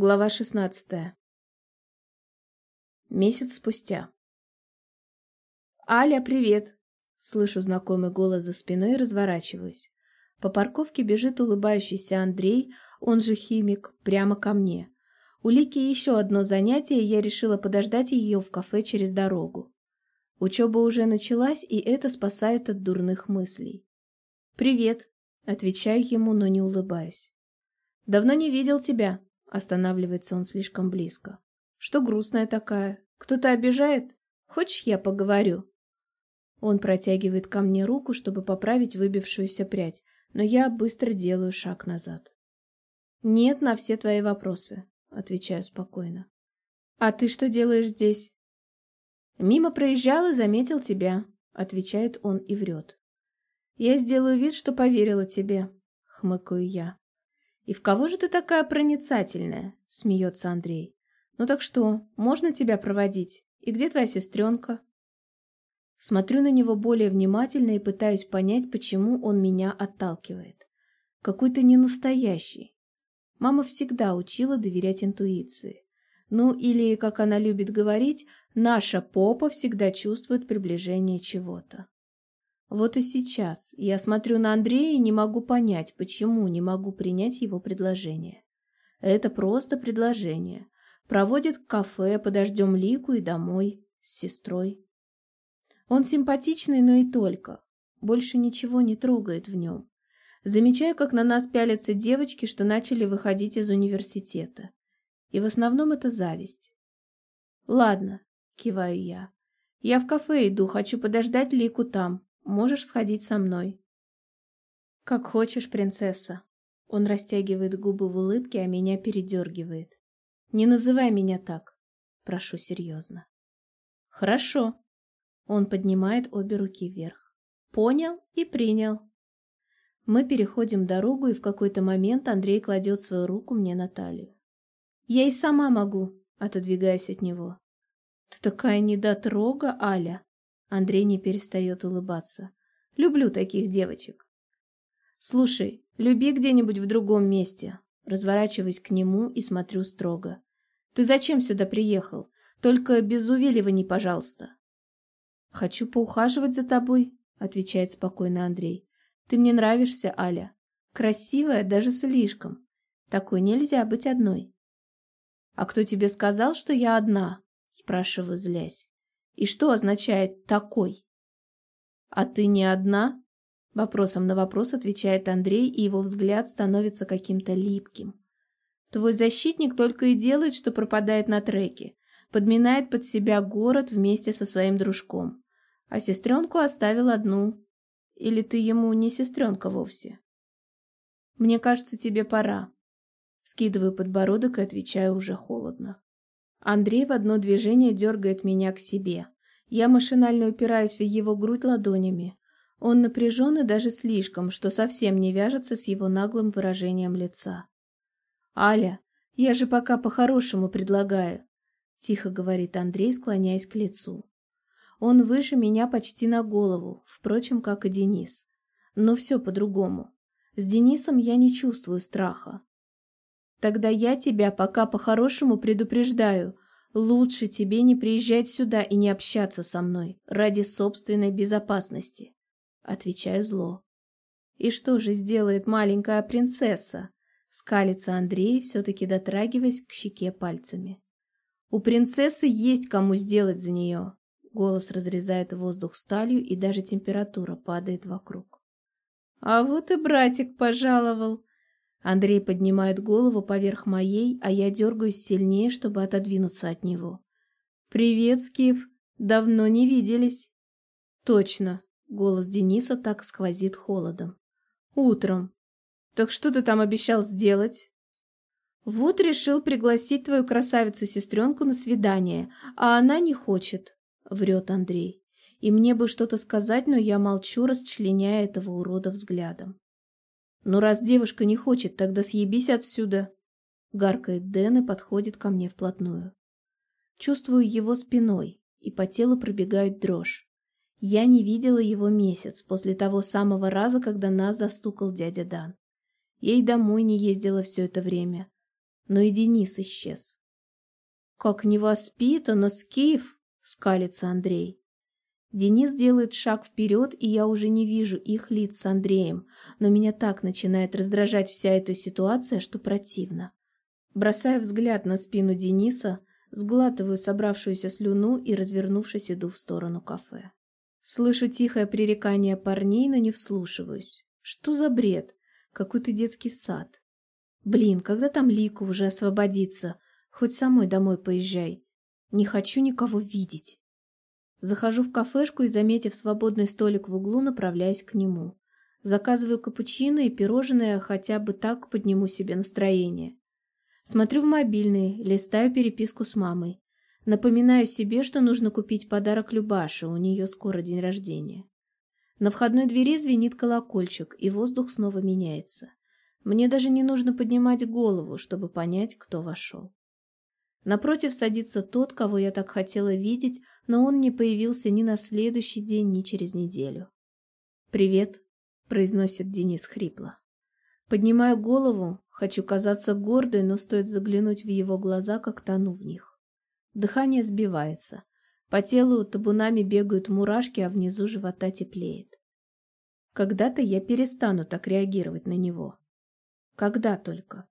Глава шестнадцатая. Месяц спустя. «Аля, привет!» Слышу знакомый голос за спиной и разворачиваюсь. По парковке бежит улыбающийся Андрей, он же химик, прямо ко мне. У Лики еще одно занятие, я решила подождать ее в кафе через дорогу. Учеба уже началась, и это спасает от дурных мыслей. «Привет!» — отвечаю ему, но не улыбаюсь. «Давно не видел тебя!» Останавливается он слишком близко. Что грустная такая? Кто-то обижает? Хочешь, я поговорю? Он протягивает ко мне руку, чтобы поправить выбившуюся прядь, но я быстро делаю шаг назад. «Нет на все твои вопросы», — отвечаю спокойно. «А ты что делаешь здесь?» «Мимо проезжал и заметил тебя», — отвечает он и врет. «Я сделаю вид, что поверила тебе», — хмыкаю я. «И в кого же ты такая проницательная?» — смеется Андрей. «Ну так что, можно тебя проводить? И где твоя сестренка?» Смотрю на него более внимательно и пытаюсь понять, почему он меня отталкивает. Какой-то ненастоящий. Мама всегда учила доверять интуиции. Ну или, как она любит говорить, наша попа всегда чувствует приближение чего-то. Вот и сейчас я смотрю на Андрея и не могу понять, почему не могу принять его предложение. Это просто предложение. Проводит к кафе, подождем Лику и домой с сестрой. Он симпатичный, но и только. Больше ничего не трогает в нем. Замечаю, как на нас пялятся девочки, что начали выходить из университета. И в основном это зависть. «Ладно», — киваю я. «Я в кафе иду, хочу подождать Лику там. Можешь сходить со мной. Как хочешь, принцесса. Он растягивает губы в улыбке, а меня передергивает. Не называй меня так. Прошу серьезно. Хорошо. Он поднимает обе руки вверх. Понял и принял. Мы переходим дорогу, и в какой-то момент Андрей кладет свою руку мне на талию. Я и сама могу, отодвигаясь от него. Ты такая недотрога, Аля. Андрей не перестает улыбаться. Люблю таких девочек. Слушай, люби где-нибудь в другом месте. Разворачиваюсь к нему и смотрю строго. Ты зачем сюда приехал? Только без увиливаний, пожалуйста. Хочу поухаживать за тобой, отвечает спокойно Андрей. Ты мне нравишься, Аля. Красивая даже слишком. Такой нельзя быть одной. А кто тебе сказал, что я одна? Спрашиваю, злясь. И что означает «такой»? «А ты не одна?» Вопросом на вопрос отвечает Андрей, и его взгляд становится каким-то липким. «Твой защитник только и делает, что пропадает на треке, подминает под себя город вместе со своим дружком, а сестренку оставил одну. Или ты ему не сестренка вовсе?» «Мне кажется, тебе пора». Скидываю подбородок и отвечаю уже холодно. Андрей в одно движение дергает меня к себе. Я машинально упираюсь в его грудь ладонями. Он напряжен и даже слишком, что совсем не вяжется с его наглым выражением лица. «Аля, я же пока по-хорошему предлагаю», — тихо говорит Андрей, склоняясь к лицу. Он выше меня почти на голову, впрочем, как и Денис. Но все по-другому. С Денисом я не чувствую страха. Тогда я тебя пока по-хорошему предупреждаю. Лучше тебе не приезжать сюда и не общаться со мной ради собственной безопасности. Отвечаю зло. И что же сделает маленькая принцесса? Скалится Андрей, все-таки дотрагиваясь к щеке пальцами. У принцессы есть кому сделать за нее. Голос разрезает воздух сталью, и даже температура падает вокруг. А вот и братик пожаловал. Андрей поднимает голову поверх моей, а я дергаюсь сильнее, чтобы отодвинуться от него. «Привет, Скиф! Давно не виделись!» «Точно!» — голос Дениса так сквозит холодом. «Утром. Так что ты там обещал сделать?» «Вот решил пригласить твою красавицу-сестренку на свидание, а она не хочет», — врет Андрей. И мне бы что-то сказать, но я молчу, расчленяя этого урода взглядом. «Ну, раз девушка не хочет, тогда съебись отсюда!» Гаркает Дэн и подходит ко мне вплотную. Чувствую его спиной, и по телу пробегает дрожь. Я не видела его месяц после того самого раза, когда нас застукал дядя Дан. И домой не ездила все это время. но и Денис исчез. «Как невоспитанно, Скиф!» — скалится Андрей. Денис делает шаг вперед, и я уже не вижу их лиц с Андреем, но меня так начинает раздражать вся эта ситуация, что противно. Бросая взгляд на спину Дениса, сглатываю собравшуюся слюну и, развернувшись, иду в сторону кафе. Слышу тихое пререкание парней, но не вслушиваюсь. Что за бред? Какой-то детский сад. Блин, когда там Лика уже освободится? Хоть самой домой поезжай. Не хочу никого видеть. Захожу в кафешку и, заметив свободный столик в углу, направляюсь к нему. Заказываю капучино и пирожное, хотя бы так подниму себе настроение. Смотрю в мобильный, листаю переписку с мамой. Напоминаю себе, что нужно купить подарок Любаше, у нее скоро день рождения. На входной двери звенит колокольчик, и воздух снова меняется. Мне даже не нужно поднимать голову, чтобы понять, кто вошел. Напротив садится тот, кого я так хотела видеть, но он не появился ни на следующий день, ни через неделю. «Привет», — произносит Денис хрипло. Поднимаю голову, хочу казаться гордой, но стоит заглянуть в его глаза, как тону в них. Дыхание сбивается. По телу табунами бегают мурашки, а внизу живота теплеет. Когда-то я перестану так реагировать на него. Когда только.